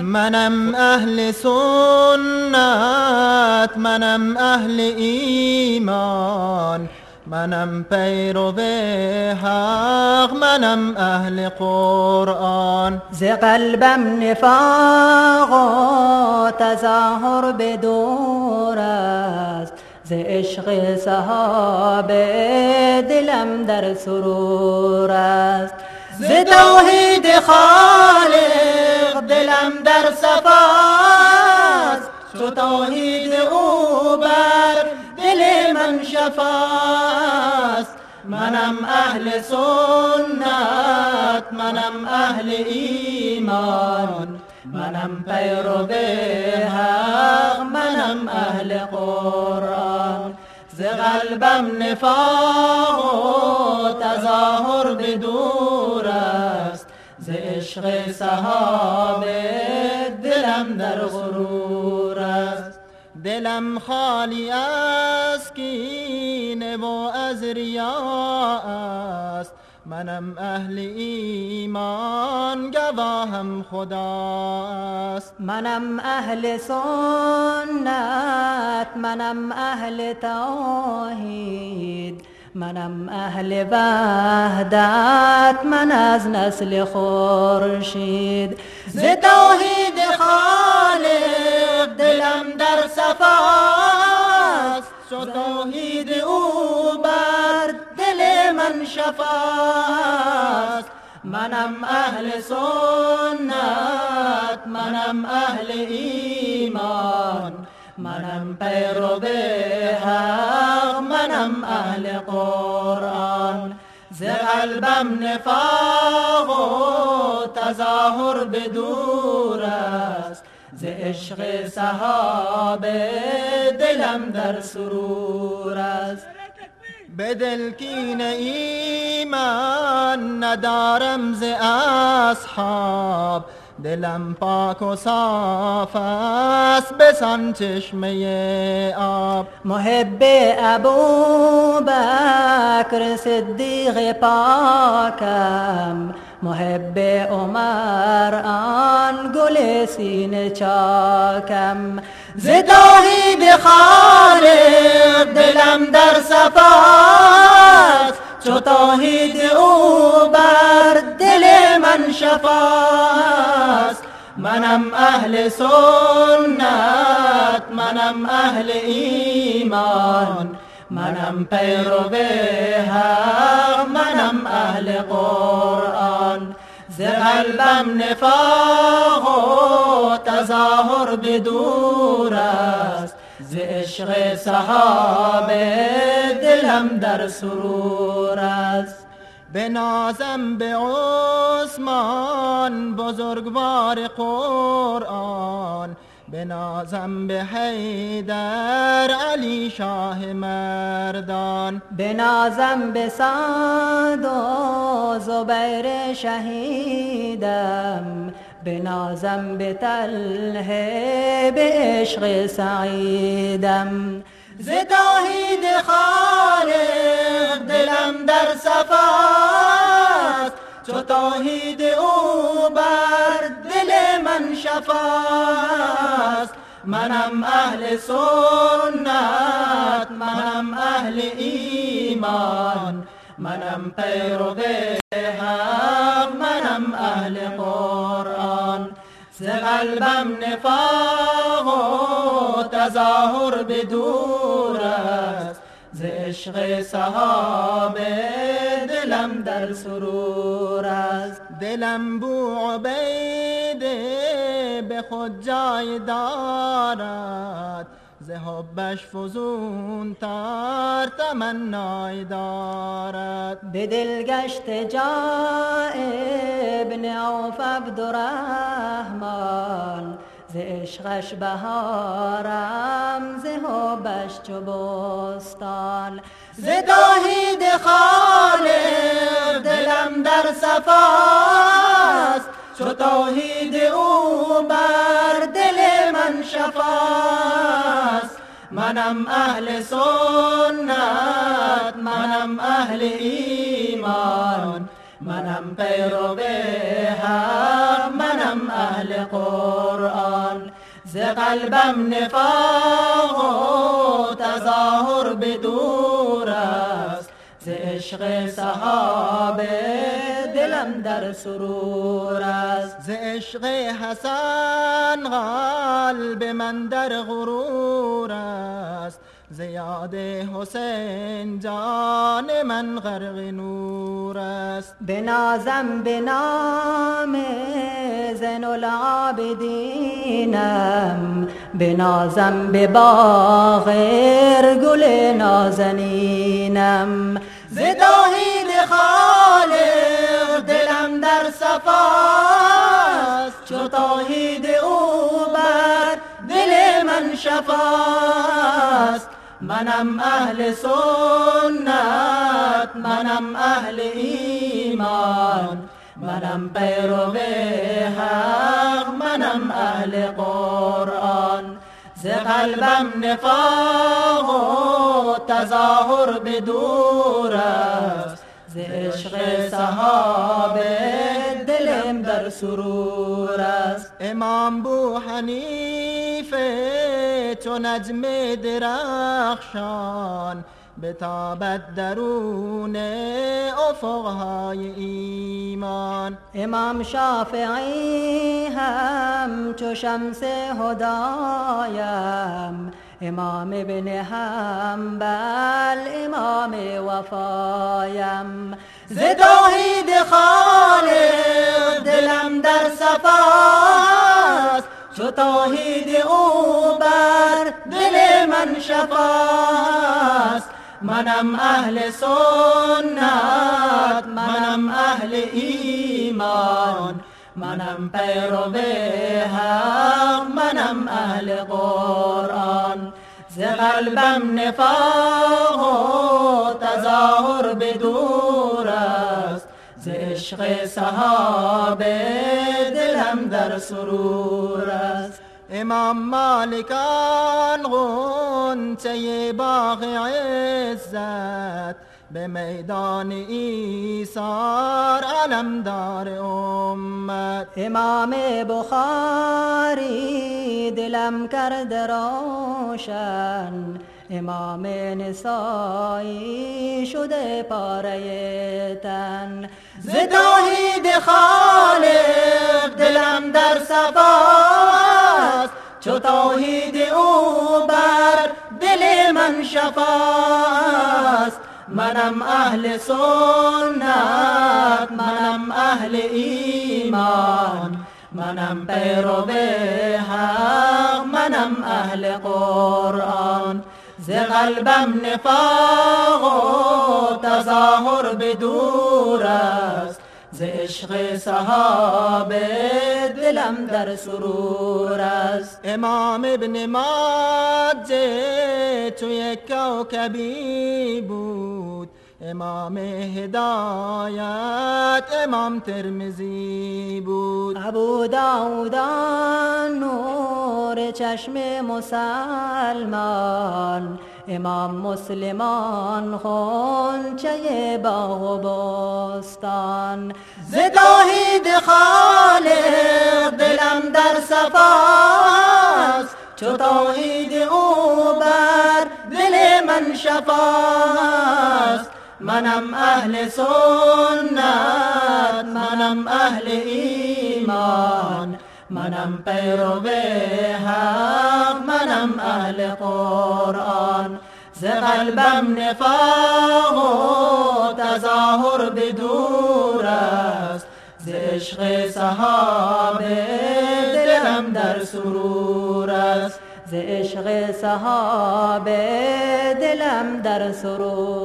منم أهل سنت منم أهل ایمان منم پیرو حق منم أهل قرآن. ز قلبم نفاق و تظاهر به دور است. ز عشق صحابه دلم در سرور است. ز توحید خالق دلم در صفاست چو توحید او بر دل من شفاست منم اهل سنت منم اهل ایمان منم پیرو حق منم اهل قرآن. ز قلبم نفاق و تظاهر ز عشق صحابه دلم در غرور است. دلم خالی از کینه و از ریا است. منم اهل ایمان گواهم خدا است. منم اهل سنت منم اهل توحید. منم اهل وحدت من از نسل خورشید. ز توحید خالق دلم در صفاست چو توحید او بر دل من شفاست منم اهل سنت منم اهل ایمان. منم پیرو حق منم اهل قرآن. ز قلبم نفاق و تظاهر به دور است. ز عشق صحابه دلم در سرور است. به دلکین ایمان ندارم ز اصحاب. دلم پاک و صاف است بسان چشمه آب. محب ابو بکر صدیق پاکم. محب عمر آن گل سینه چاکم. ز توحید خالق دلم در صفاست چو توحید او بر دل من شفاست منم اهل سنت منم اهل ایمان منم پیرو حق منم اهل قرآن. ز قلبم نفاق و تظاهر به دور است. ز عشق صحابه دلم در سرور است. بنازم به عثمان بزرگوار قرآن بنازم به حیدر علی شاه مردان. بنازم به سعد و زبیر شهیدم. بنازم به طلحه به عشق سعیدم. ز توحید خالق دلم در صفاست چو توحید او بر دل من شفاست. منم اهل سنت منم اهل ایمان منم پیرو حق منم اهل قرآن. ز قلبم نفاق و تظاهر به دور است. ز عشق صحابه دلم در سرور است. دلم بو عبیده به خود جای دارد. ز حبش فزون تر تمنای دارد. به دل گشت جا ابن عوف عبدالرحمن. ز عشقش بهارم ز حبش چو بستان. ز توحید خالق دلم در صفاست چو توحید او بر دل من شفاست منم اهل سنت منم اهل ایمان منم پیرو حق منم اهل قرآن ز قلبم نفاق و تظاهر بدور است. ز عشق صحابه دلم در سرور است. ز عشق حسن قلب من در غرور است. زیاد حسین جان من غرق نور است. بنازم به نام زن العابدینم بنازم به باغ گل نازنینم. ز توحید خالق دلم در صفاست چو توحید او بر دل من شفاست منم اهل سنت منم اهل ایمان. منم پیرو حق منم اهل قرآن. ز قلبم نفاق و تظاهر به دور است. ز عشق صحابه دلم در سرور است. امام بو حنیفه چو نجم درخشان بتابد درون افقهای ایمان. امام شافعی هم چو شمس هدایم. امام ابن حنبل امام وفایم. ز توحید خالق دلم در صفاست. چو توحید او دل من شفاست. منم اهل سنت منم اهل ایمان. منم پیرو حق منم اهل قرآن. ز قلبم نفاق و تظاهر به دور است. ز عشق صحابه دلم در سرور است. امام مالکان غنچه باغ عزت. به میدان ایثار علمدار امت. امام بخاری دلم کرده روشن. امام نسایی شده پاره تن. ز توحید خالق دلم در صفاست چو توحید او بر دل من شفاست. منم اهل سنت منم اهل ایمان. منم پیرو حق منم اهل قرآن. ز قلبم نفاق و تظاهر به دور است. ز عشق صحابه دلم در سرور است. امام ابن ماجه توی کوکبی بود. امام هدایت امام ترمزی بود. ابو داود نور چشم مسلمان. امام مسلمان خونچه باغ و بستان ز خالق دلم در صفاست چو توحید او بر دل من شفاست منم اهل سنت منم اهل ایمان. منم پیرو حق منم اهل قرآن. ز قلبم نفاق و تظاهر به دور است. ز عشق صحابه دلم در سرور است. ز عشق صحابه دلم در سرور